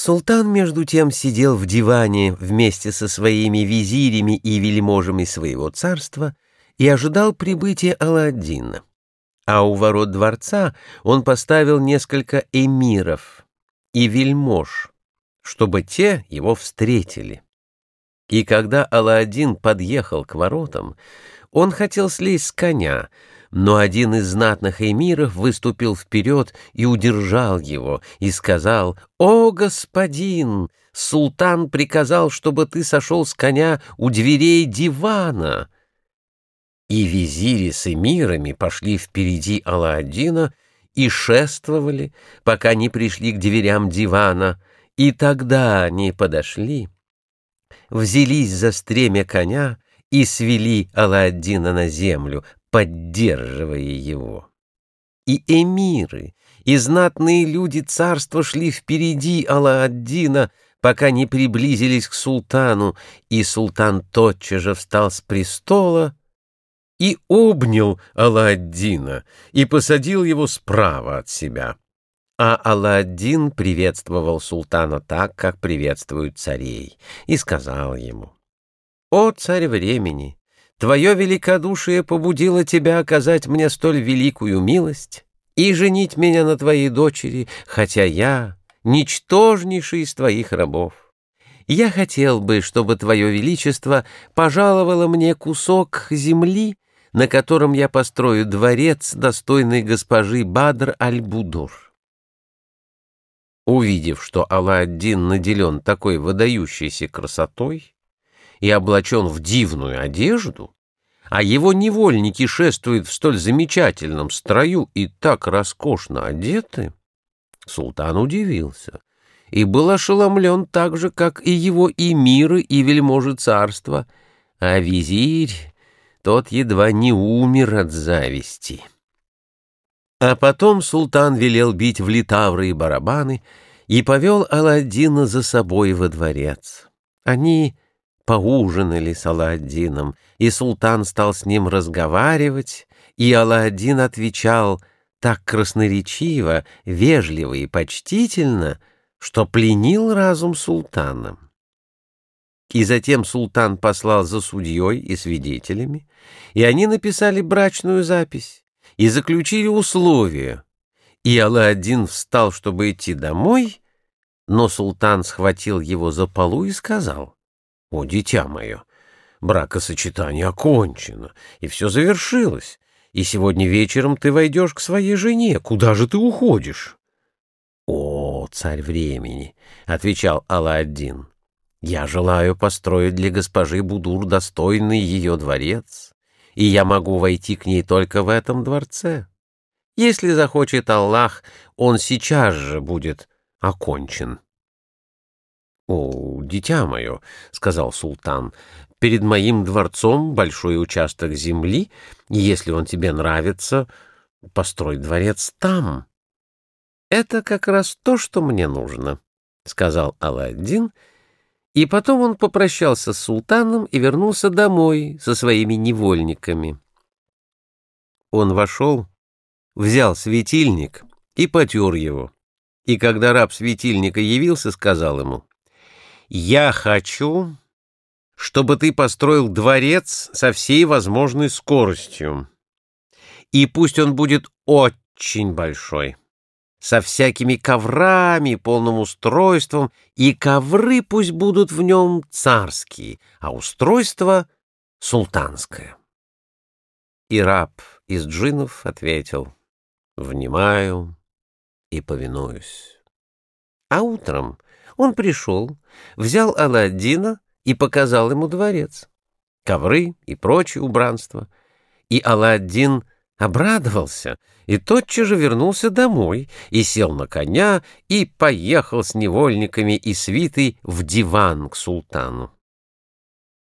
Султан, между тем, сидел в диване вместе со своими визирями и вельможами своего царства и ожидал прибытия Аладдина. А у ворот дворца он поставил несколько эмиров и вельмож, чтобы те его встретили. И когда Аладдин подъехал к воротам, он хотел слезть с коня, но один из знатных эмиров выступил вперед и удержал его, и сказал, «О, господин, султан приказал, чтобы ты сошел с коня у дверей дивана». И визири с эмирами пошли впереди Алладдина и шествовали, пока не пришли к дверям дивана, и тогда они подошли, взялись за стремя коня и свели Алладдина на землю, поддерживая его. И эмиры, и знатные люди царства шли впереди Алла-ад-Дина, пока не приблизились к султану, и султан тотчас же встал с престола и обнял Алла-ад-Дина и посадил его справа от себя. А Алладдин приветствовал султана так, как приветствуют царей, и сказал ему, «О, царь времени! Твое великодушие побудило тебя оказать мне столь великую милость и женить меня на твоей дочери, хотя я ничтожнейший из твоих рабов. Я хотел бы, чтобы твое величество пожаловало мне кусок земли, на котором я построю дворец достойной госпожи Бадр аль-Будур. Увидев, что Алла-Аддин наделен такой выдающейся красотой, и облачен в дивную одежду, а его невольники шествуют в столь замечательном строю и так роскошно одеты, султан удивился и был ошеломлен так же, как и его и миры, и вельможи царства, а визирь, тот едва не умер от зависти. А потом султан велел бить в литавры и барабаны и повел Аладдина за собой во дворец. Они поужинали с Аладдином, и султан стал с ним разговаривать, и Аладдин отвечал так красноречиво, вежливо и почтительно, что пленил разум султана. И затем султан послал за судьей и свидетелями, и они написали брачную запись и заключили условия. И Алладин встал, чтобы идти домой, но султан схватил его за полу и сказал — о, дитя мое, бракосочетание окончено, и все завершилось, и сегодня вечером ты войдешь к своей жене. Куда же ты уходишь? — О, царь времени, — отвечал Алладин, — я желаю построить для госпожи Будур достойный ее дворец, и я могу войти к ней только в этом дворце. Если захочет Аллах, он сейчас же будет окончен. «О, дитя мое», — сказал султан, — «перед моим дворцом большой участок земли, и если он тебе нравится, построй дворец там». «Это как раз то, что мне нужно», — сказал Аладдин, и потом он попрощался с султаном и вернулся домой со своими невольниками. Он вошел, взял светильник и потер его, и когда раб светильника явился, сказал ему — я хочу, чтобы ты построил дворец со всей возможной скоростью. И пусть он будет очень большой, со всякими коврами, полным устройством, и ковры пусть будут в нем царские, а устройство — султанское. И раб из джинов ответил «Внимаю и повинуюсь». А утром он пришел, взял Аладдина и показал ему дворец, ковры и прочее убранство. И Аладдин обрадовался и тотчас же вернулся домой и сел на коня и поехал с невольниками и свитой в диван к султану.